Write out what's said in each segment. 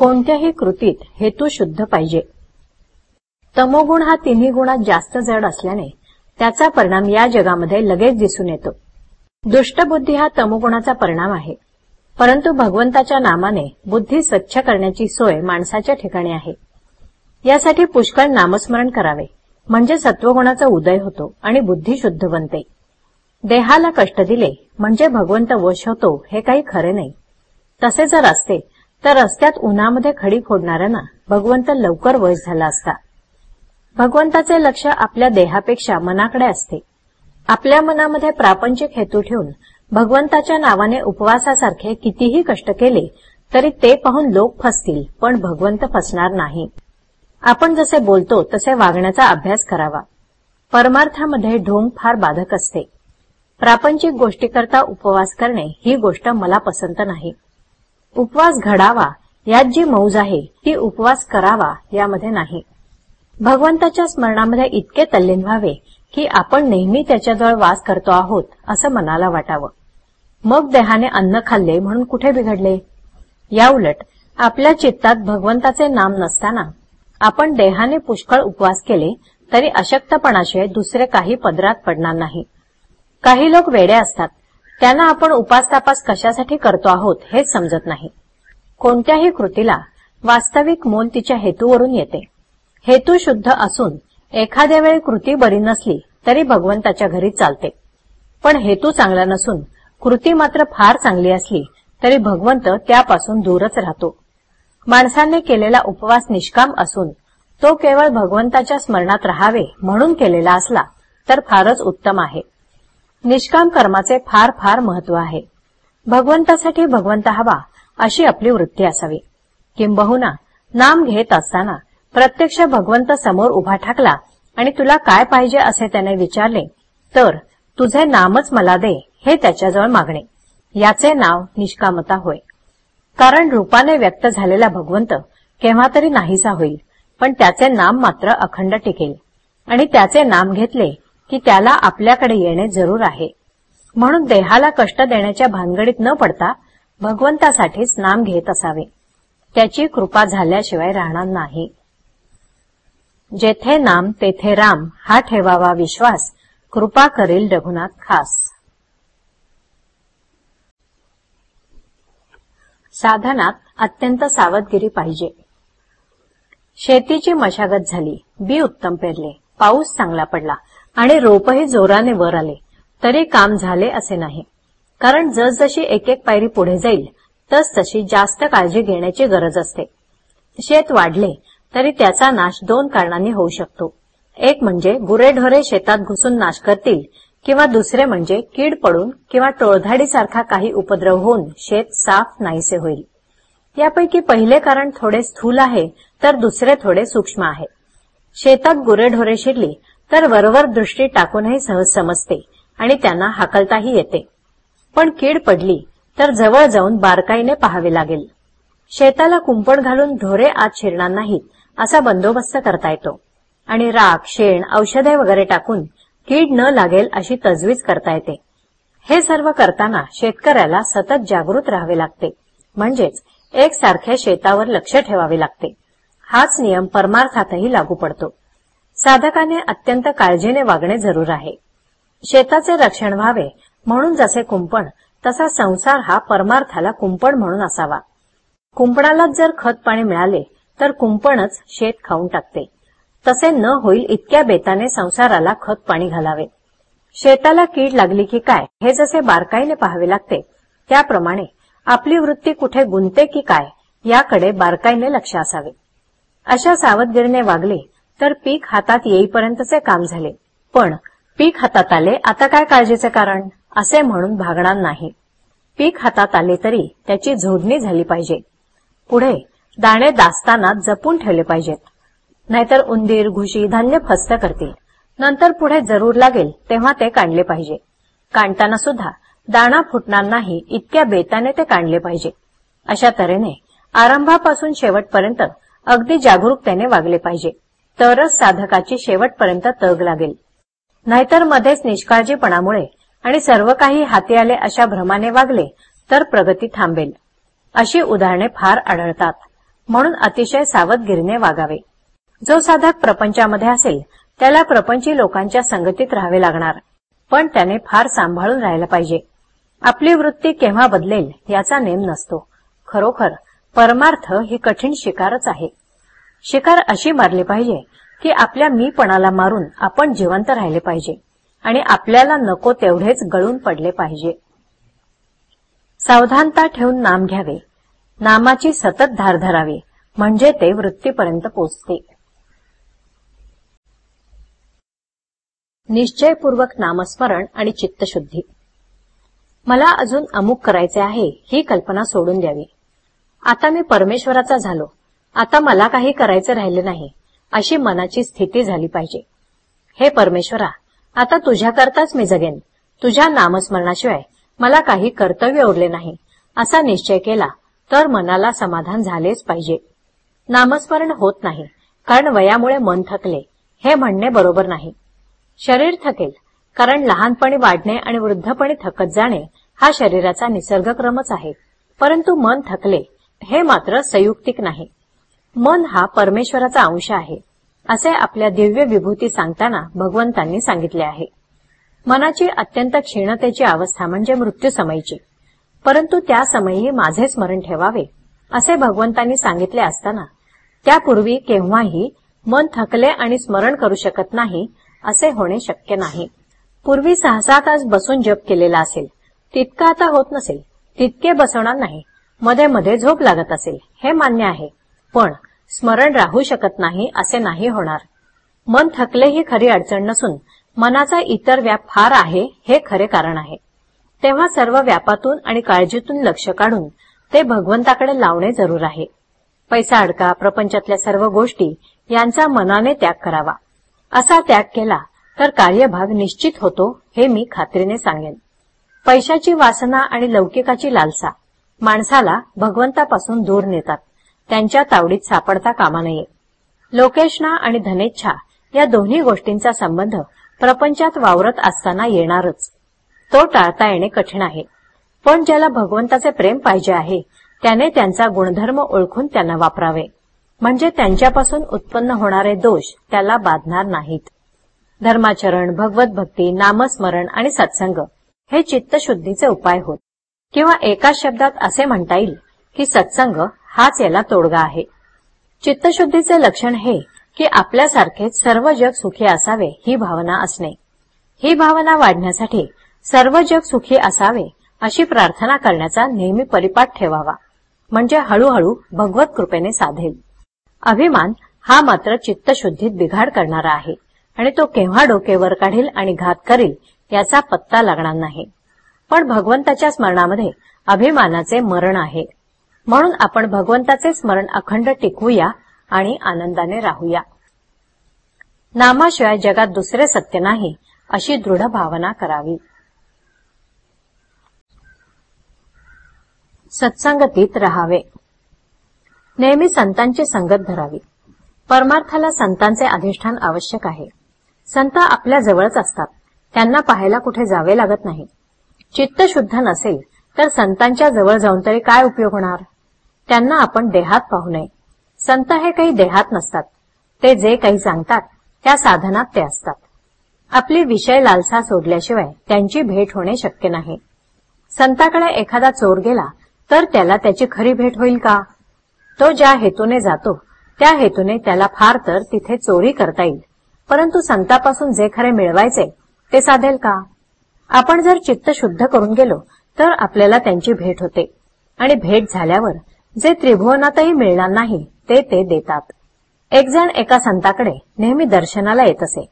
कोणत्याही कृतीत हेतू शुद्ध पाहिजे. तमोगुण हा तिन्ही गुणात जास्त जड असल्याने त्याचा परिणाम या जगामध्ये लगेच दिसून येतो. दुष्टबुद्धी हा तमोगुणाचा परिणाम आहे. परंतु भगवंताच्या नामाने बुद्धी स्वच्छ करण्याची सोय माणसाच्या ठिकाणी आहे. यासाठी पुष्कळ नामस्मरण करावे म्हणजे सत्वगुणाचा उदय होतो आणि बुद्धी शुद्ध बनते देहाला कष्ट दिले म्हणजे भगवंत वश होतो हे काही खरे नाही. तसे जर असते तर रस्त्यात उन्हामध्ये खडी फोडणाऱ्यांना भगवंत लवकर वश झाला असता. भगवंताचे लक्ष आपल्या देहापेक्षा मनाकडे असते. आपल्या मनामध्ये प्रापंचिक हेतू ठेवून भगवंताच्या नावाने उपवासासारखे कितीही कष्ट केले तरी ते पाहून लोक फसतील पण भगवंत फसणार नाही. आपण जसे बोलतो तसे वागण्याचा अभ्यास करावा. परमार्थामध्ये ढोंग फार बाधक असते. प्रापंचिक गोष्टीकरता उपवास करणे ही गोष्ट मला पसंत नाही. उपवास घडावा यात जी मौज आहे ती उपवास करावा यामध्ये नाही. भगवंताच्या स्मरणामध्ये इतके तल्लीन व्हावे की आपण नेहमी त्याच्याजवळ वास करतो आहोत असं मनाला वाटावं. मग देहाने अन्न खाल्ले म्हणून कुठे बिघडले? याउलट आपल्या चित्तात भगवंताचे नाम नसताना आपण देहाने पुष्कळ उपवास केले तरी अशक्तपणाशिवाय दुसरे काही पदरात पडणार नाही. काही लोक वेडे असतात त्यांना आपण उपासतापास कशासाठी करतो आहोत हेच समजत नाही. कोणत्याही कृतीला वास्तविक मोल तिच्या हेतूवरून येते. हेतू शुद्ध असून एखाद्या वेळी कृती बरी नसली तरी भगवंताच्या घरी चालते. पण हेतू चांगला नसून कृती मात्र फार चांगली असली तरी भगवंत त्यापासून दूरच राहतो. माणसाने केलेला उपवास निष्काम असून तो केवळ भगवंताच्या स्मरणात राहावे म्हणून केलेला असला तर फारच उत्तम आहे. निष्काम कर्माचे फार फार महत्त्व आहे. भगवंतासाठी भगवंत हवा अशी आपली वृत्ती असावी. किंबहुना नाम घेत असताना प्रत्यक्ष भगवंत समोर उभा ठाकला आणि तुला काय पाहिजे असे त्याने विचारले तर तुझे नामच मला दे हे त्याच्याजवळ मागणे. याचे नाव निष्कामता होय. कारण रूपाने व्यक्त झालेला भगवंत केव्हा तरी नाहीसा होईल पण त्याचे नाम मात्र अखंड टिकेल. आणि त्याचे नाम घेतले की त्याला आपल्याकडे येणे जरूर आहे. म्हणून देहाला कष्ट देण्याच्या भानगडीत न पडता भगवंतासाठीच नाम घेत असावे. त्याची कृपा झाल्याशिवाय राहणार नाही. जेथे नाम तेथे राम हा ठेवावा विश्वास कृपा करील रघुनाथ खास. साधनात अत्यंत सावधगिरी पाहिजे. शेतीची मशागत झाली बी उत्तम पेरले पाऊस चांगला पडला आणि रोपही जोराने वर आले. तरी काम झाले असे नाही. कारण जसजशी एक एक पायरी पुढे जाईल तस तशी जास्त काळजी घेण्याची गरज असते. शेत वाढले तरी त्याचा नाश दोन कारणांनी होऊ शकतो. एक म्हणजे गुरेढोरे शेतात घुसून नाश करतील किंवा दुसरे म्हणजे कीड पडून किंवा टोळधाडीसारखा काही उपद्रव होऊन शेत साफ नाहीसे होईल. यापैकी पहिले कारण थोडे स्थूल आहे तर दुसरे थोडे सूक्ष्म आहे. शेतात गुरेढोरे शिरली तर वरवर दृष्टी टाकूनही सहज समजते आणि त्यांना हाकलताही येते. पण कीड पडली तर जवळ जाऊन बारकाईने पाहावे लागेल. शेताला कुंपण घालून ढोरे आत शिरणार नाहीत असा बंदोबस्त करता येतो. आणि राख शेण औषधे वगैरे टाकून कीड न लागेल अशी तजवीज करता येते. हे सर्व करताना शेतकऱ्याला सतत जागृत राहावे लागते. म्हणजेच एकसारख्या शेतावर लक्ष ठेवावे लागते. हाच नियम परमार्थातही लागू पडतो. साधकाने अत्यंत काळजीने वागणे जरूर आहे. शेताचे रक्षण व्हावे म्हणून जसे कुंपण तसा संसार हा परमार्थाला कुंपण म्हणून असावा. कुंपणालाच जर खत पाणी मिळाले तर कुंपणच शेत खाऊन टाकते. तसे न होईल इतक्या बेताने संसाराला खत पाणी घालावे. शेताला कीड लागली की काय हे जसे बारकाईने पाहावे लागते त्याप्रमाणे आपली वृत्ती कुठे गुंते की काय याकडे बारकाईने लक्ष असावे. अशा सावधगिरीने वागले तर पीक हातात येईपर्यंतचे काम झाले. पण पीक हातात आले आता काय काळजीचे कारण? असे म्हणून भागणार नाही. पीक हातात आले तरी त्याची झोडणी झाली पाहिजे. पुढे दाणे दास्ताना जपून ठेवले पाहिजेत. नाहीतर उंदीर घुशी धान्य फस्त करतील. नंतर पुढे जरूर लागेल तेव्हा ते काढले पाहिजे. काढताना सुद्धा दाणा फुटणार नाही इतक्या बेताने ते काढले पाहिजे. अशा तऱ्हेने आरंभापासून शेवटपर्यंत अगदी जागरूकतेने वागले पाहिजे. तरच साधकाची शेवटपर्यंत तग लागेल. नाहीतर मध्येच निष्काळजीपणामुळे आणि सर्व काही हाती आले अशा भ्रमाने वागले तर प्रगती थांबेल. अशी उदाहरणे फार आढळतात. म्हणून अतिशय सावधगिरीने वागावे. जो साधक प्रपंचामध्ये असेल त्याला प्रपंची लोकांच्या संगतीत राहावे लागणार. पण त्याने फार सांभाळून राहायला पाहिजे. आपली वृत्ती केव्हा बदलेल याचा नेम नसतो. खरोखर परमार्थ ही कठीण शिकारच आहे. शिकार अशी मारली पाहिजे की आपल्या मीपणाला मारून आपण जिवंत राहिले पाहिजे आणि आपल्याला नको तेवढेच गळून पडले पाहिजे. सावधानता ठेवून नाम घ्यावे. नामाची सतत धार धरावी. म्हणजे ते वृत्तीपर्यंत पोचते. निश्चयपूर्वक नामस्मरण आणि चित्तशुद्धी. मला अजून अमुक करायचे आहे ही कल्पना सोडून द्यावी. आता मी परमेश्वराचा झालो. आता मला काही करायचे राहिले नाही अशी मनाची स्थिती झाली पाहिजे. हे परमेश्वरा आता तुझ्याकरताच मी जगेन. तुझ्या नामस्मरणाशिवाय मला काही कर्तव्य उरले नाही. असा निश्चय केला तर मनाला समाधान झालेच पाहिजे. नामस्मरण होत नाही कारण वयामुळे मन थकले हे म्हणणे बरोबर नाही. शरीर थकेल कारण लहानपणी वाढणे आणि वृद्धपणी थकत जाणे हा शरीराचा निसर्गक्रमच आहे. परंतु मन थकले हे मात्र संयुक्तिक नाही. मन हा परमेश्वराचा अंश आहे असे आपल्या दिव्य विभूती सांगताना भगवंतांनी सांगितले आहे. मनाची अत्यंत क्षीणतेची अवस्था म्हणजे मृत्यू समयीची. परंतु त्या समयी माझे स्मरण ठेवावे असे भगवंतांनी सांगितले असताना त्यापूर्वी केव्हाही मन थकले आणि स्मरण करू शकत नाही असे होणे शक्य नाही. पूर्वी सहसा तास बसून जप केलेला असेल तितका आता होत नसेल तितके बसवणार नाही मध्ये मध्ये झोप लागत असेल हे मान्य आहे. पण स्मरण राहू शकत नाही असे नाही होणार. मन थकले ही खरी अडचण नसून मनाचा इतर व्याप फार आहे हे खरे कारण आहे. तेव्हा सर्व व्यापातून आणि काळजीतून लक्ष काढून ते भगवंताकडे लावणे जरूर आहे. पैसा अडका प्रपंचातल्या सर्व गोष्टी यांचा मनाने त्याग करावा. असा त्याग केला तर कार्यभाग निश्चित होतो हे मी खात्रीने सांगेन. पैशाची वासना आणि लौकिकाची लालसा माणसाला भगवंतापासून दूर नेतात. त्यांच्या तावडीत सापडता कामा नये. लोकेशना आणि धनेच्छा या दोन्ही गोष्टींचा संबंध प्रपंचात वावरत असताना येणारच. तो टाळता येणे कठीण आहे. पण ज्याला भगवंताचे प्रेम पाहिजे आहे त्याने त्यांचा गुणधर्म ओळखून त्यांना वापरावे. म्हणजे त्यांच्यापासून उत्पन्न होणारे दोष त्याला बाधणार नाहीत. धर्माचरण भगवत भक्ती नामस्मरण आणि सत्संग हे चित्तशुद्धीचे उपाय होत. किंवा एका शब्दात असे म्हणता येईल की सत्संग हाच याला तोडगा आहे. चित्तशुद्धीचे लक्षण हे की आपल्यासारखेच सर्व जग सुखी असावे ही भावना असणे. ही भावना वाढण्यासाठी सर्व जग सुखी असावे अशी प्रार्थना करण्याचा नेहमी परिपाठ ठेवावा. म्हणजे हळूहळू भगवत कृपेने साधेल. अभिमान हा मात्र चित्तशुद्धीत बिघाड करणारा आहे आणि तो केव्हा डोकेवर काढील आणि घात करील याचा पत्ता लागणार नाही. पण भगवंताच्या स्मरणामध्ये अभिमानाचे मरण आहे. म्हणून आपण भगवंताचे स्मरण अखंड टिकवूया आणि आनंदाने राहूया. नामाशिवाय जगात दुसरे सत्य नाही अशी दृढ भावना करावी. सत्संगतीत राहावे. नेहमी संतांची संगत धरावी. परमार्थाला संतांचे अधिष्ठान आवश्यक आहे. संत आपल्या जवळच असतात. त्यांना पाहायला कुठे जावे लागत नाही. चित्त शुद्ध नसेल तर संतांच्या जवळ जाऊन तरी काय उपयोग होणार? त्यांना आपण देहात पाहू नये. संत हे काही देहात नसतात. ते जे काही सांगतात त्या साधनात ते असतात. आपली विषय लालसा सोडल्याशिवाय त्यांची भेट होणे शक्य नाही. संताकडे एखादा चोर गेला तर त्याला त्याची खरी भेट होईल का? तो ज्या हेतूने जातो त्या हेतूने त्याला फार तर तिथे चोरी करता येईल. परंतु संतापासून जे खरे मिळवायचे ते साधेल का? आपण जर चित्त शुद्ध करून गेलो तर आपल्याला त्यांची भेट होते. आणि भेट झाल्यावर जे त्रिभुवनातही मिळणार नाही ते ते देतात. एक जण एका संताकडे नेहमी दर्शनाला येत असे.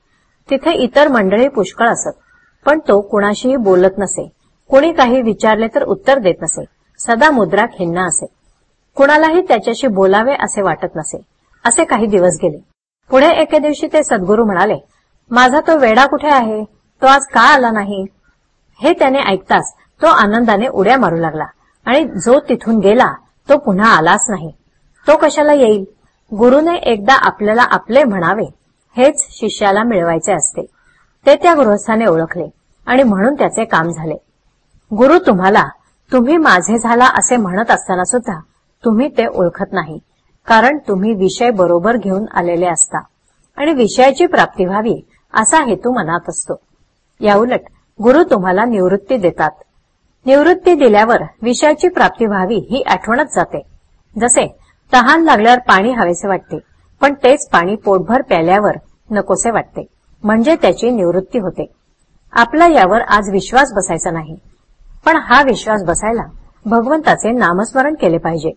तिथे इतर मंडळी पुष्कळ असत पण तो कुणाशीही बोलत नसे. कोणी काही विचारले तर उत्तर देत नसे. सदा मुद्रा खिन्न असे. कुणालाही त्याच्याशी बोलावे असे वाटत नसे. असे काही दिवस गेले. पुढे एके दिवशी ते सद्गुरू म्हणाले माझा तो वेडा कुठे आहे? तो आज का आला नाही? हे त्याने ऐकताच तो आनंदाने उड्या मारू लागला आणि जो तिथून गेला तो पुन्हा आलाच नाही. तो कशाला येईल? गुरुने एकदा आपल्याला आपले म्हणावे हेच शिष्याला मिळवायचे असते. ते त्या गृहस्थाने ओळखले आणि म्हणून त्याचे काम झाले. गुरु तुम्हाला तुम्ही माझे झाला असे म्हणत असताना सुद्धा तुम्ही ते ओळखत नाही कारण तुम्ही विषय बरोबर घेऊन आलेले असता. आणि विषयाची प्राप्ती व्हावी असा हेतू मनात असतो. याउलट गुरु तुम्हाला निवृत्ती देतात. निवृत्ती दिल्यावर विषयाची प्राप्ती व्हावी ही आठवणच जाते. जसे तहान लागल्यावर पाणी हवेसे वाटते पण तेच पाणी पोटभर प्याल्यावर नकोसे वाटते. म्हणजे त्याची निवृत्ती होते. आपला यावर आज विश्वास बसायचा नाही. पण हा विश्वास बसायला भगवंताचे नामस्मरण केले पाहिजे.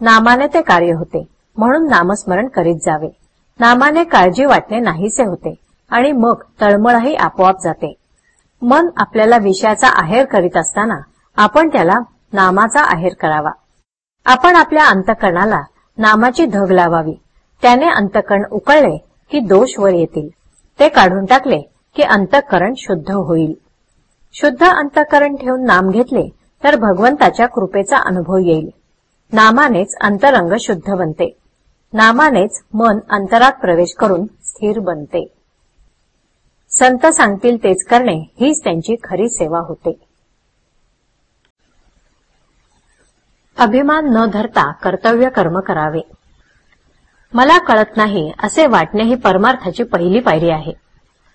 नामाने ते कार्य होते म्हणून नामस्मरण करीत जावे. नामाने काळजी वाटणे नाहीसे होते आणि मग तळमळही आपोआप जाते. मन आपल्याला विषयाचा आहेर करीत असताना आपण त्याला नामाचा आहेर करावा. आपण आपल्या अंतकरणाला नामाची धग लावावी. त्याने अंतकरण उकळले की दोष वर येतील. ते काढून टाकले की अंतकरण शुद्ध होईल. शुद्ध अंतकरण ठेवून नाम घेतले तर भगवंताच्या कृपेचा अनुभव येईल. नामानेच अंतरंग शुद्ध बनते. नामानेच मन अंतरात प्रवेश करून स्थिर बनते. संत सांगतील तेच करणे हीच त्यांची खरी सेवा होते. अभिमान न धरता कर्तव्य कर्म करावे. मला कळत नाही असे वाटणे ही परमार्थाची पहिली पायरी आहे.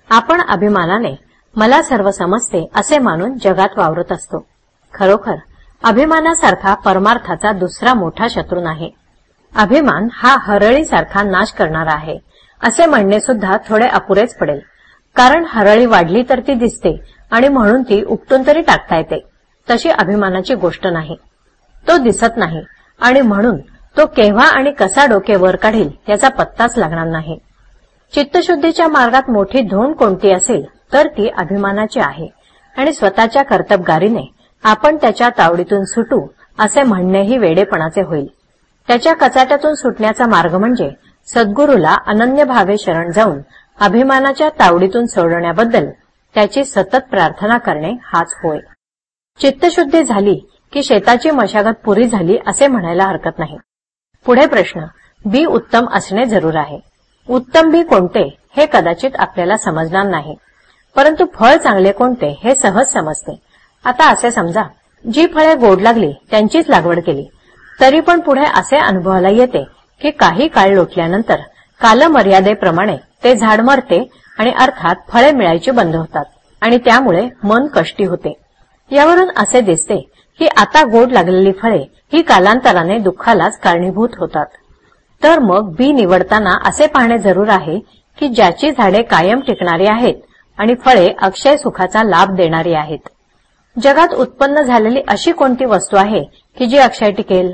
आपण अभिमानाने मला सर्व समजते असे मानून जगात वावरत असतो. खरोखर अभिमानासारखा परमार्थाचा दुसरा मोठा शत्रू नाही. अभिमान हा हरळीसारखा नाश करणारा आहे असे म्हणणे सुद्धा थोडे अपुरेच पडेल. कारण हरळी वाढली तर ती दिसते आणि म्हणून ती उपटून तरी टाकता येते. तशी अभिमानाची गोष्ट नाही. तो दिसत नाही आणि म्हणून तो केव्हा आणि कसा डोके वर काढील याचा पत्ताच लागणार नाही. चित्तशुद्धीच्या मार्गात मोठी धोंड कोणती असेल तर ती अभिमानाची आहे आणि स्वतःच्या कर्तबगारीने आपण त्याच्या तावडीतून सुटू असे म्हणणेही वेडेपणाचे होईल. त्याच्या कचाट्यातून सुटण्याचा मार्ग म्हणजे सद्गुरूला अनन्य भावे शरण जाऊन अभिमानाच्या तावडीतून सोडवण्याबद्दल त्याची सतत प्रार्थना करणे हाच होय. चित्तशुद्धी झाली की शेताची मशागत पुरी झाली असे म्हणायला हरकत नाही. पुढे प्रश्न बी उत्तम असणे जरूर आहे. उत्तम बी कोणते हे कदाचित आपल्याला समजणार नाही. परंतु फळ चांगले कोणते हे सहज समजते. आता असे समजा जी फळे गोड लागली त्यांचीच लागवड केली. तरी पण पुढे असे अनुभवाला येते की काही काळ लोटल्यानंतर कालमर्यादेप्रमाणे ते झाड मरते आणि अर्थात फळे मिळायची बंद होतात. आणि त्यामुळे मन कष्टी होते. यावरून असे दिसते की आता गोड लागलेली फळे ही कालांतराने दुःखालाच कारणीभूत होतात. तर मग बी निवडताना असे पाहणे जरूर आहे की ज्याची झाडे कायम टिकणारी आहेत आणि फळे अक्षय सुखाचा लाभ देणारी आहेत. जगात उत्पन्न झालेली अशी कोणती वस्तू आहे की जी अक्षय टिकेल?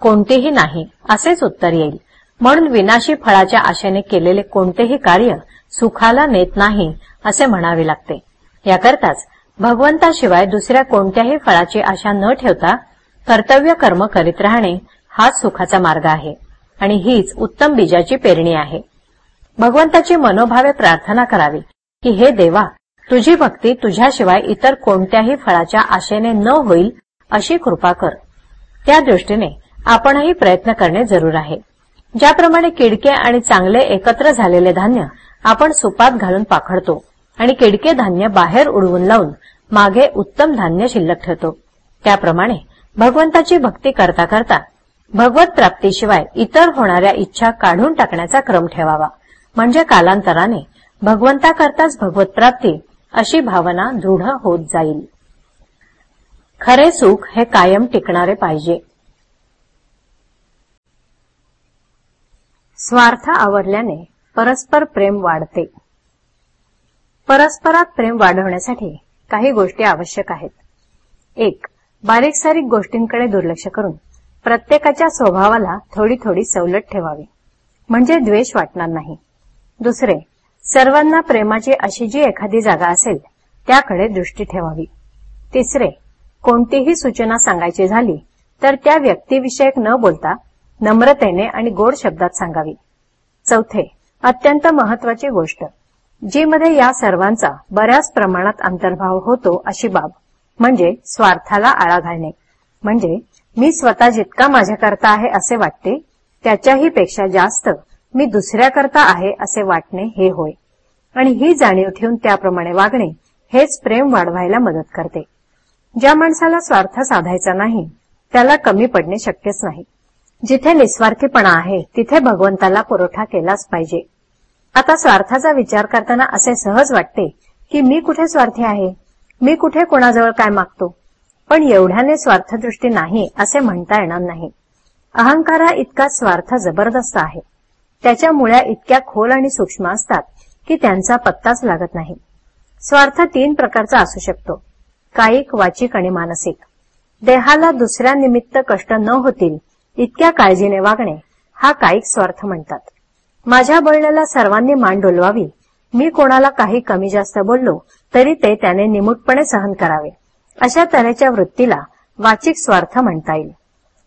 कोणतीही नाही असेच उत्तर येईल. म्हणून विनाशी फळाच्या आशेने केलेले कोणतेही कार्य सुखाला नेत नाही असे म्हणावे लागते. याकरताच भगवंताशिवाय दुसऱ्या कोणत्याही फळाची आशा न ठेवता कर्तव्य कर्म करीत राहणे हाच सुखाचा मार्ग आहे आणि हीच उत्तम बीजाची पेरणी आहे. भगवंताची मनोभावे प्रार्थना करावी की हे देवा तुझी भक्ती तुझ्याशिवाय इतर कोणत्याही फळाच्या आशेने न होईल अशी कृपा कर. त्या दृष्टीने आपणही प्रयत्न करणे जरूर आहे. ज्याप्रमाणे किडके आणि चांगले एकत्र झालेले धान्य आपण सुपात घालून पाखडतो आणि किडके धान्य बाहेर उडवून लावून मागे उत्तम धान्य शिल्लक ठेवतो. त्याप्रमाणे भगवंताची भक्ती करता करता भगवत प्राप्तीशिवाय इतर होणाऱ्या इच्छा काढून टाकण्याचा क्रम ठेवावा. म्हणजे कालांतराने भगवंताकरताच भगवत प्राप्ती अशी भावना दृढ होत जाईल. खरे सुख हे कायम टिकणारे पाहिजे. स्वार्थ आवडल्याने परस्पर प्रेम वाढते. परस्परात प्रेम वाढवण्यासाठी काही गोष्टी आवश्यक आहेत. एक बारीक सारीक गोष्टींकडे दुर्लक्ष करून प्रत्येकाच्या स्वभावाला थोडी थोडी सवलत ठेवावी. म्हणजे द्वेष वाटणार नाही. दुसरे सर्वांना प्रेमाची अशी जी एखादी जागा असेल त्याकडे दृष्टी ठेवावी. तिसरे कोणतीही सूचना सांगायची झाली तर त्या व्यक्तीविषयक न बोलता नम्रतेने आणि गोड शब्दात सांगावी. चौथे अत्यंत महत्वाची गोष्ट. जी मध्ये या सर्वांचा बऱ्याच प्रमाणात अंतर्भाव होतो अशी बाब. म्हणजे स्वार्थाला आळा घालणे. म्हणजे मी स्वतः जितका माझ्याकरता आहे असे वाटते त्याच्याही पेक्षा जास्त मी दुसऱ्याकरता आहे असे वाटणे हे होय. आणि ही जाणीव ठेवून त्याप्रमाणे वागणे हेच प्रेम वाढवायला मदत करते. ज्या माणसाला स्वार्थ साधायचा नाही त्याला कमी पडणे शक्यच नाही. जिथे निस्वार्थीपणा आहे तिथे भगवंताला पुरवठा केलाच पाहिजे. आता स्वार्थाचा विचार करताना असे सहज वाटते की मी कुठे स्वार्थी आहे? मी कुठे कोणाजवळ काय मागतो? पण एवढ्याने स्वार्थदृष्टी नाही असे म्हणता येणार नाही. अहंकारा इतका स्वार्थ जबरदस्त आहे. त्याच्या मुळ्या इतक्या खोल आणि सूक्ष्म असतात की त्यांचा पत्ताच लागत नाही. स्वार्थ तीन प्रकारचा असू शकतो. कायिक वाचिक आणि मानसिक. देहाला दुसऱ्या निमित्त कष्ट न होतील इतक्या काळजीने वागणे हा कायिक स्वार्थ म्हणतात. माझ्या बोलण्याला सर्वांनी मान डोलवावी. मी कोणाला काही कमी जास्त बोललो तरी ते त्याने निमूटपणे सहन करावे. अशा तऱ्हेच्या वृत्तीला वाचिक स्वार्थ म्हणता येईल.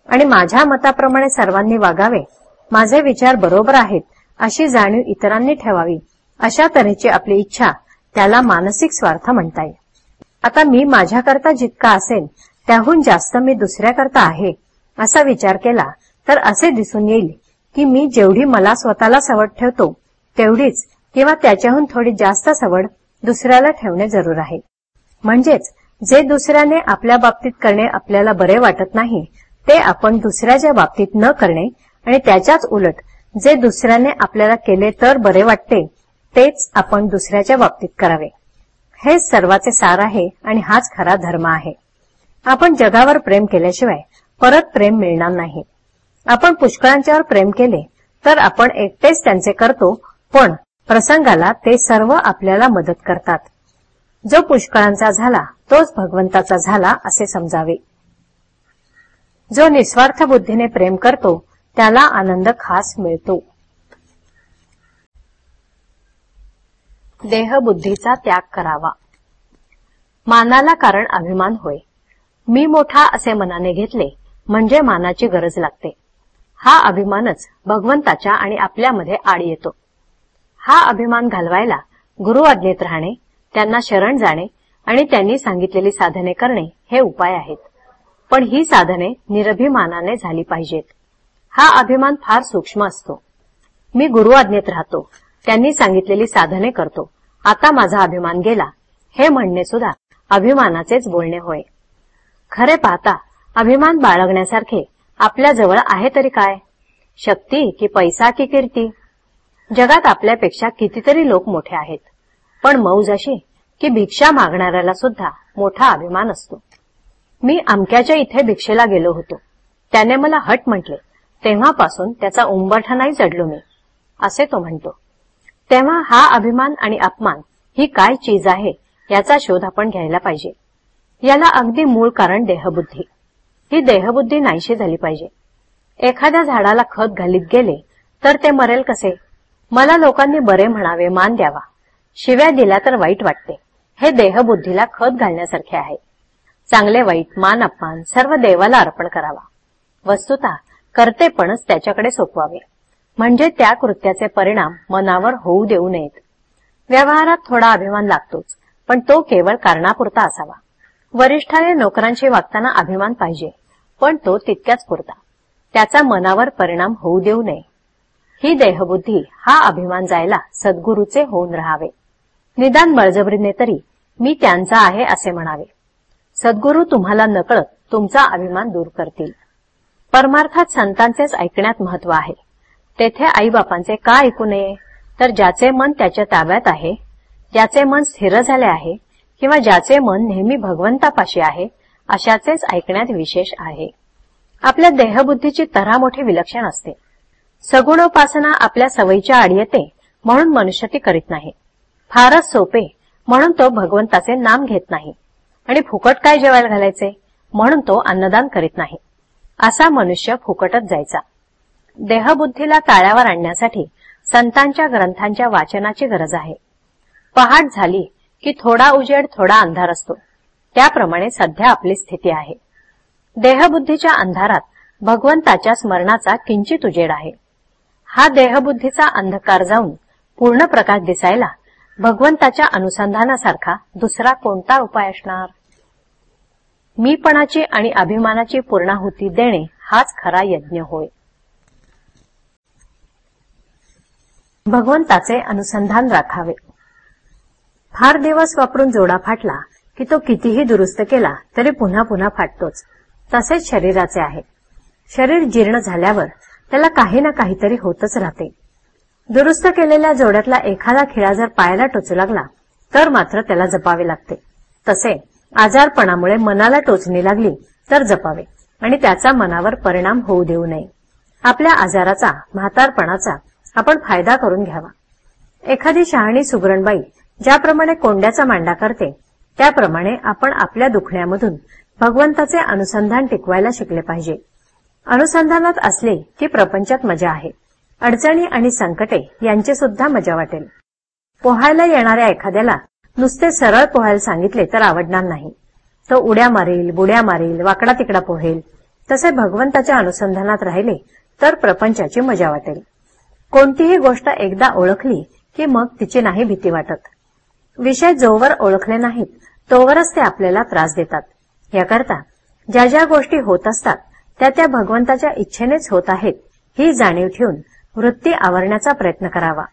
आणि माझ्या मताप्रमाणे सर्वांनी वागावे. माझे विचार बरोबर आहेत अशी जाणीव इतरांनी ठेवावी. अशा तऱ्हेची आपली इच्छा त्याला मानसिक स्वार्थ म्हणता येईल. आता मी माझ्याकरता जितका असेल त्याहून जास्त मी दुसऱ्याकरता आहे. असा विचार केला तर असे दिसून येईल की मी जेवढी मला स्वतःला सवड ठेवतो तेवढीच किंवा त्याच्याहून थोडी जास्त सवड दुसऱ्याला ठेवणे जरूर आहे. म्हणजेच जे दुसऱ्याने आपल्या बाबतीत करणे आपल्याला बरे वाटत नाही ते आपण दुसऱ्याच्या बाबतीत न करणे आणि त्याच्याच उलट जे दुसऱ्याने आपल्याला केले तर बरे वाटते तेच आपण दुसऱ्याच्या बाबतीत करावे. हेच सर्वाचे सार आहे आणि हाच खरा धर्म आहे. आपण जगावर प्रेम केल्याशिवाय परत प्रेम मिळणार नाही. आपण पुष्कळांच्यावर प्रेम केले तर आपण एकटेच त्यांचे करतो पण प्रसंगाला ते सर्व आपल्याला मदत करतात. जो पुष्कळांचा झाला तोच भगवंताचा झाला असे समजावे. जो निस्वार्थ बुद्धीने प्रेम करतो त्याला आनंद खास मिळतो. देहबुद्धीचा त्याग करावा. मानाला कारण अभिमान होय. मी मोठा असे मनाने घेतले म्हणजे मानाची गरज लागते. हा अभिमानच भगवंताच्या आणि आपल्यामध्ये आड येतो. हा अभिमान घालवायला गुरु आज्ञेत राहणे त्यांना शरण जाणे आणि त्यांनी सांगितलेली साधने करणे हे उपाय आहेत. पण ही साधने निरभिमानाने झाली पाहिजेत. हा अभिमान फार सूक्ष्म असतो. मी गुरु आज्ञेत राहतो त्यांनी सांगितलेली साधने करतो. आता माझा अभिमान गेला हे म्हणणे सुद्धा अभिमानाचेच बोलणे होय. खरे पाहता अभिमान बाळगण्यासारखे आपल्या जवळ आहे तरी काय? शक्ती की पैसा की कीर्ती? जगात आपल्यापेक्षा कितीतरी लोक मोठे आहेत. पण मौज अशी की भिक्षा मागणाऱ्याला सुद्धा मोठा अभिमान असतो. मी अमक्याच्या इथे भिक्षेला गेलो होतो. त्याने मला हट म्हटले. तेव्हापासून त्याचा उंबरठा नाही चढलो मी. असे तो म्हणतो. तेव्हा हा अभिमान आणि अपमान ही काय चीज आहे याचा शोध आपण घ्यायला पाहिजे. याला अगदी मूळ कारण देहबुद्धी. ही देहबुद्धी नाहीशी झाली पाहिजे. एखाद्या झाडाला खत घालीत गेले तर ते मरेल कसे? मला लोकांनी बरे म्हणावे मान द्यावा. शिव्या दिल्या तर वाईट वाटते. हे देहबुद्धीला खत घालण्यासारखे आहे. चांगले वाईट मान अपमान सर्व देवाला अर्पण करावा. वस्तुता करतेपणच त्याच्याकडे सोपवावे. म्हणजे त्या कृत्याचे परिणाम मनावर होऊ देऊ नयेत. व्यवहारात थोडा अभिमान लागतोच पण तो केवळ कारणापुरता असावा. वरिष्ठाने नोकरांशी वागताना अभिमान पाहिजे. पण तो तितक्याच पुरता. त्याचा मनावर परिणाम होऊ देऊ नये. ही देहबुद्धी हा अभिमान जायला सद्गुरूचे होऊन राहावे. निदान बळजबरीने तरी मी त्यांचा आहे असे म्हणावे. सद्गुरू तुम्हाला नकळत तुमचा अभिमान दूर करतील. परमार्थात संतांचेच ऐकण्यात महत्त्व आहे. तेथे आईबापांचे का ऐकू नये? तर ज्याचे मन त्याच्या ताब्यात आहे ज्याचे मन स्थिर झाले आहे किंवा ज्याचे मन नेहमी भगवंतापाशी आहे अशाचेच ऐकण्यात विशेष आहे. आपल्या देहबुद्धीची तरा मोठी विलक्षण असते. सगुणोपासना आपल्या सवयीच्या आड येते म्हणून मनुष्य ती करीत नाही. फारच सोपे म्हणून तो भगवंताचे नाम घेत नाही. आणि फुकट काय जेवायला घालायचे? म्हणून तो अन्नदान करीत नाही. असा मनुष्य फुकटच जायचा. देहबुद्धीला ताळ्यावर आणण्यासाठी संतांच्या ग्रंथांच्या वाचनाची गरज आहे. पहाट झाली की थोडा उजेड थोडा अंधार असतो. त्याप्रमाणे सध्या आपली स्थिती आहे. देहबुद्धीच्या अंधारात भगवंताच्या स्मरणाचा किंचित उजेड आहे. हा देहबुद्धीचा अंधकार जाऊन पूर्ण प्रकाश दिसायला भगवंताच्या अनुसंधानासारखा दुसरा कोणता उपाय असणार? मीपणाची आणि अभिमानाची पूर्णाहुती देणे हाच खरा यज्ञ होय. भगवंताचे अनुसंधान राखावे. फार दिवस वापरून जोडा फाटला की तो कितीही दुरुस्त केला तरी पुन्हा पुन्हा फाटतोच. तसेच शरीराचे आहे. शरीर जीर्ण झाल्यावर त्याला काही ना काहीतरी होतच राहते. दुरुस्त केलेल्या जोड्यातला एखादा खिळा जर पायाला टोचू लागला तर मात्र त्याला जपावे लागते. तसे आजारपणामुळे मनाला टोचणी लागली तर जपावे. आणि त्याचा मनावर परिणाम होऊ देऊ नये. आपल्या आजाराचा म्हातारपणाचा आपण फायदा करून घ्यावा. एखादी शहाणी सुगरणबाई ज्याप्रमाणे कोंड्याचा मांडा करते त्याप्रमाणे आपण आपल्या दुखण्यामधून भगवंताचे अनुसंधान टिकवायला शिकले पाहिजे. अनुसंधानात असले की प्रपंचात मजा आहे. अडचणी आणि संकटे यांची सुद्धा मजा वाटेल. पोहायला येणाऱ्या एखाद्याला नुसते सरळ पोहायला सांगितले तर आवडणार नाही. तो उड्या मारेल बुड्या मारेल वाकडा तिकडा पोहेल. तसे भगवंताच्या अनुसंधानात राहिले तर प्रपंचाची मजा वाटेल. कोणतीही गोष्ट एकदा ओळखली की मग तिची नाही भीती वाटत. विषय जोवर ओळखले नाहीत तोवरच ते आपल्याला त्रास देतात. याकरता ज्या ज्या गोष्टी होत असतात त्या त्या भगवंताच्या इच्छेनेच होत आहेत ही जाणीव ठेवून वृत्ती आवरण्याचा प्रयत्न करावा.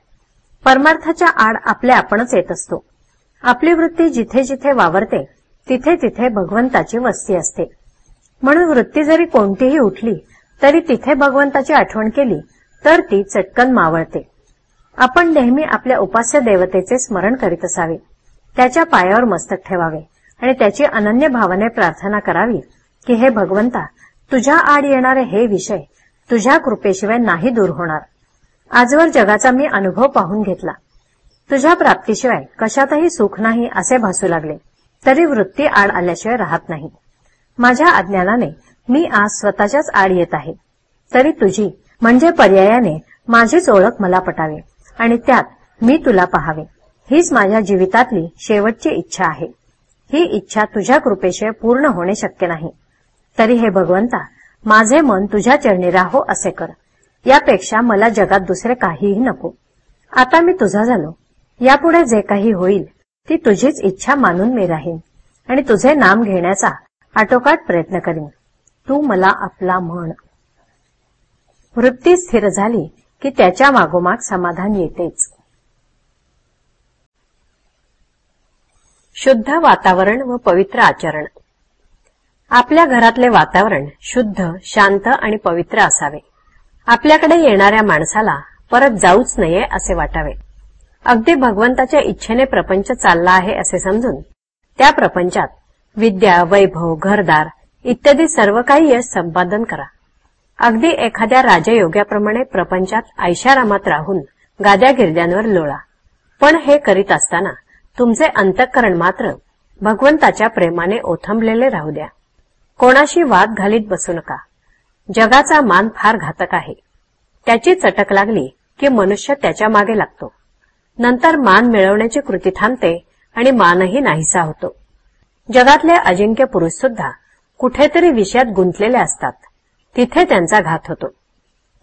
परमार्थाच्या आड आपल्या आपणच येत असतो. आपली वृत्ती जिथे जिथे वावरते तिथे तिथे भगवंताची वस्ती असते. म्हणून वृत्ती जरी कोणतीही उठली तरी तिथे भगवंताची आठवण केली तर ती चटकन मावळते. आपण नेहमी आपल्या उपास्य देवतेचे स्मरण करीत असावे. त्याच्या पायावर मस्तक ठेवावे आणि त्याची अनन्य भावाने प्रार्थना करावी की हे भगवंता तुझ्या आड येणारे हे विषय तुझ्या कृपेशिवाय नाही दूर होणार. आजवर जगाचा मी अनुभव पाहून घेतला. तुझ्या प्राप्तीशिवाय कशातही सुख नाही असे भासू लागले तरी वृत्ती आड आल्याशिवाय राहत नाही. माझ्या अज्ञानाने मी आज स्वतःच्याच आड येत आहे. तरी तुझी म्हणजे पर्यायाने माझीच ओळख मला पटावी. आणि त्यात मी तुला पहावे. हीच माझ्या जीवितातली शेवटची इच्छा आहे. ही इच्छा तुझ्या कृपेशिवाय पूर्ण होणे शक्य नाही. तरी हे भगवंता माझे मन तुझ्या चरणी राहो असे कर. यापेक्षा मला जगात दुसरे काहीही नको. आता मी तुझा झालो. यापुढे जे काही होईल ती तुझीच इच्छा मानून मी राहीन आणि तुझे नाम घेण्याचा आटोकाट प्रयत्न करीन. तू मला आपला म्हण. वृत्ती स्थिर झाली की त्याच्या मागोमाग समाधान येतेच. शुद्ध वातावरण व पवित्र आचरण. आपल्या घरातले वातावरण शुद्ध शांत आणि पवित्र असावे. आपल्याकडे येणाऱ्या माणसाला परत जाऊच नये असे वाटावे. अगदी भगवंताच्या इच्छेने प्रपंच चालला आहे असे समजून त्या प्रपंचात विद्या वैभव घरदार इत्यादी सर्व काही यश संपादन करा. अगदी एखाद्या राजयोग्याप्रमाणे प्रपंचात ऐशारामात राहून गाद्या गिरद्यांवर लोळा. पण हे करीत असताना तुमचे अंतःकरण मात्र भगवंताच्या प्रेमाने ओथंबलेले राहू द्या. कोणाशी वाद घालीत बसू नका. जगाचा मान फार घातक आहे. त्याची चटक लागली की मनुष्य त्याच्यामागे लागतो. नंतर मान मिळवण्याची कृती थांबते आणि मानही नाहीसा होतो. जगातले अजिंक्य पुरुष सुद्धा कुठेतरी विषयात गुंतलेले असतात. तिथे त्यांचा घात होतो.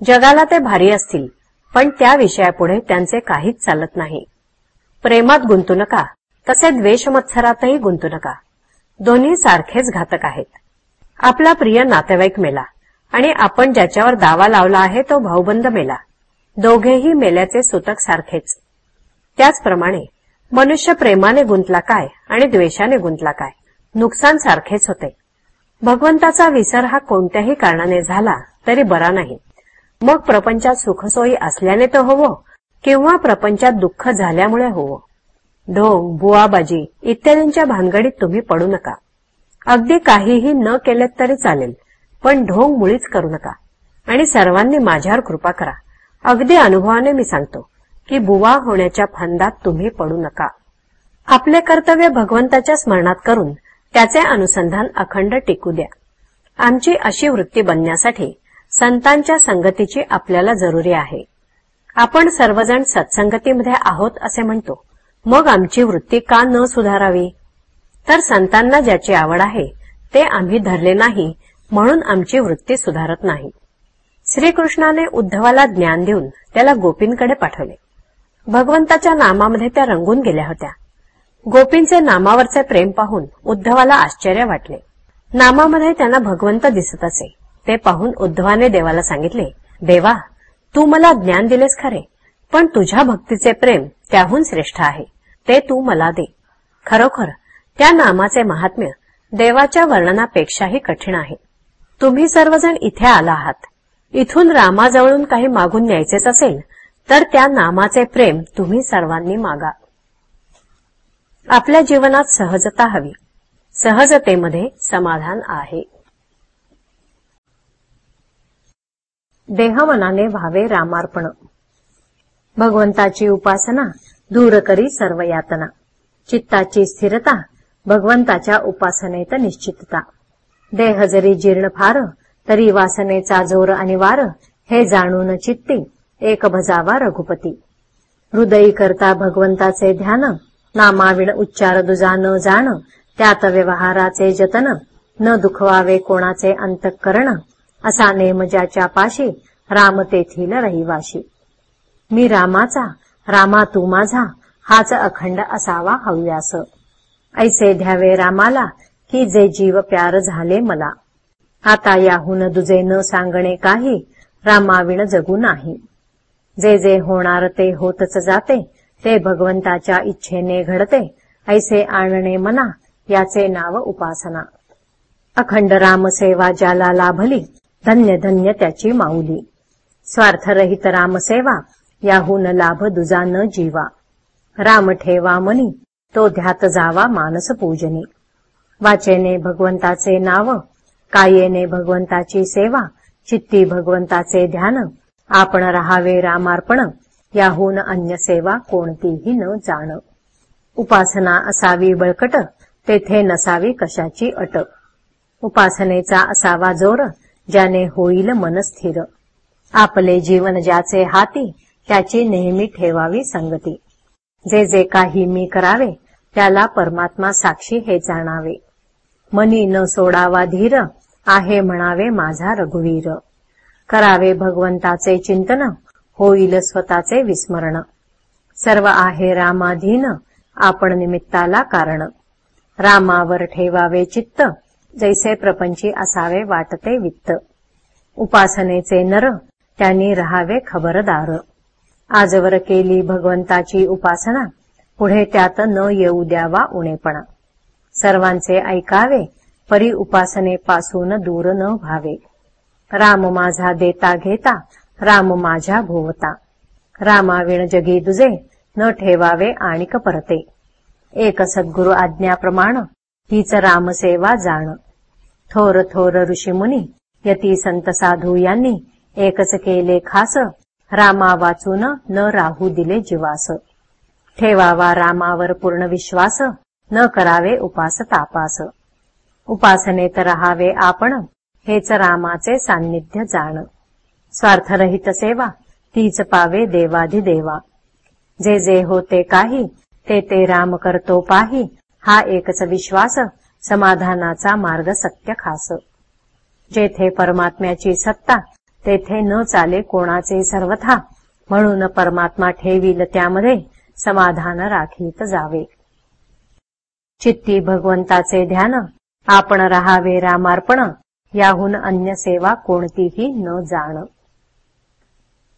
जगाला ते भारी असतील पण त्या विषयापुढे त्यांचे काहीच चालत नाही. प्रेमात गुंतू नका तसे द्वेषमत्सरातही गुंतू नका. दोन्ही सारखेच घातक आहेत. आपला प्रिय नातेवाईक मेला आणि आपण ज्याच्यावर दावा लावला आहे तो भाऊबंद मेला. दोघेही मेल्याचे सुतक सारखेच. त्याचप्रमाणे मनुष्य प्रेमाने गुंतला काय आणि द्वेषाने गुंतला काय नुकसान सारखेच होते. भगवंताचा विसर हा कोणत्याही कारणाने झाला तरी बरा नाही. मग प्रपंचात सुखसोयी असल्याने तर होवो किंवा प्रपंचात दुःख झाल्यामुळे होवो. ढोंग बुवाबाजी इत्यादींच्या भानगडीत तुम्ही पडू नका. अगदी काहीही न केलेत तरी चालेल पण ढोंग मुळीच करू नका. आणि सर्वांनी माझ्यावर कृपा करा. अगदी अनुभवाने मी सांगतो की बुवा होण्याच्या फंदात तुम्ही पडू नका. आपले कर्तव्य भगवंताच्या स्मरणात करून त्याचे अनुसंधान अखंड टिकू द्या. आमची अशी वृत्ती बनण्यासाठी संतांच्या संगतीची आपल्याला जरुरी आहे. आपण सर्वजण सत्संगतीमध्ये आहोत असे म्हणतो. मग आमची वृत्ती का न सुधारावी? तर संतांना ज्याची आवड आहे ते आम्ही धरले नाही म्हणून आमची वृत्ती सुधारत नाही. श्रीकृष्णाने उद्धवाला ज्ञान देऊन त्याला गोपींकडे पाठवले. भगवंताच्या नामामध्ये त्या रंगून गेल्या होत्या. गोपींचे नामावरचे प्रेम पाहून उद्धवाला आश्चर्य वाटले. नामामध्ये त्यांना भगवंत दिसत असे. ते पाहून उद्धवाने देवाला सांगितले देवा तू मला ज्ञान दिलेस खरे पण तुझ्या भक्तीचे प्रेम त्याहून श्रेष्ठ आहे. ते तू मला दे. खरोखर त्या नामाचे महात्म्य देवाच्या वर्णनापेक्षाही कठीण आहे. तुम्ही सर्वजण इथे आला आहात. इथून रामाजवळून काही मागून न्यायचेच असेल तर त्या नामाचे प्रेम तुम्ही सर्वांनी मागा. आपल्या जीवनात सहजता हवी. सहजतेमध्ये समाधान आहे. देहमनाने व्हावे रामार्पण. भगवंताची उपासना दूर करी सर्व यातना. चित्ताची स्थिरता भगवंताच्या उपासनेत निश्चितता. देह जरी जीर्ण फार तरी वासनेचा जोर अनिवार हे जाणून चित्ती एक भजावा रघुपती. हृदयी करता भगवंताचे ध्यान नामाविण उच्चार दुजा न जाण त्यात व्यवहाराचे जतन न दुखवावे कोणाचे अंतकरण असा नेम ज्याच्या पाशी राम तेथील रहिवाशी. मी रामाचा रामा तू माझा हाच अखंड असावा हव्यास. ऐसे ध्यावे रामाला की जे जीव प्यार झाले मला. आता याहून दुजे न सांगणे काही रामाविण जगू नाही. जे जे होणार ते होतच जाते ते भगवंताच्या इच्छेने घडते ऐसे आणणे मना याचे नाव उपासना. अखंड रामसेवा ज्याला लाभली धन्य धन्य त्याची माऊली. स्वार्थरहित रामसेवा याहून लाभ दुजा न जीवा. राम ठेवा मनी तो ध्यात जावा मानस पूजनी. वाचेने भगवंताचे नाव कायेने भगवंताची सेवा चित्ती भगवंताचे ध्यान आपण राहावे रामार्पण याहून अन्य सेवा कोणतीही न जाण. उपासना असावी बळकट तेथे नसावी कशाची अट. उपासनेचा असावा जोर ज्याने होईल मन स्थिर. आपले जीवन ज्याचे हाती त्याची नेहमी ठेवावी संगती. जे जे काही मी करावे त्याला परमात्मा साक्षी हे जाणावे. मनी न सोडावा धीर आहे म्हणावे माझा रघुवीर. करावे भगवंताचे चिंतन होईल स्वतःचे विस्मरण. सर्व आहे रामाधीन आपण निमित्ताला कारण. रामावर ठेवावे चित्त जैसे प्रपंची असावे वाटते वित्त. उपासनेचे नर त्यांनी राहावे खबरदार. आजवर केली भगवंताची उपासना पुढे त्यात न येऊ द्यावा उणेपणा. सर्वांचे ऐकावे परी उपासनेपासून दूर न व्हावे. राम माझा देता घेता राम माझ्या भोवता. रामाविण जगी दुजे न ठेवावे आणिक परते. एक सद्गुरु आज्ञाप्रमाण हीच रामसेवा जाण. थोर थोर ऋषीमुनी यती संत साधू यांनी एकच केले खास रामा वाचून न राहू दिले जीवास. ठेवावा रामावर पूर्ण विश्वास न करावे उपास तापास. उपासनेत राहावे आपण हेच रामाचे सान्निध्य जाण. स्वार्थरहित सेवा तीच पावे देवाधिदेवा जे जे होते काही ते ते राम करतो पाही. हा एकच विश्वास समाधानाचा मार्ग सत्य खास. जेथे परमात्म्याची सत्ता तेथे न चाले कोणाचे सर्वथा. म्हणून परमात्मा ठेवील त्यामध्ये समाधान राखीत जावे. चित्ती भगवंताचे ध्यान आपण राहावे रामार्पण. याहून अन्य सेवा कोणतीही न जाण.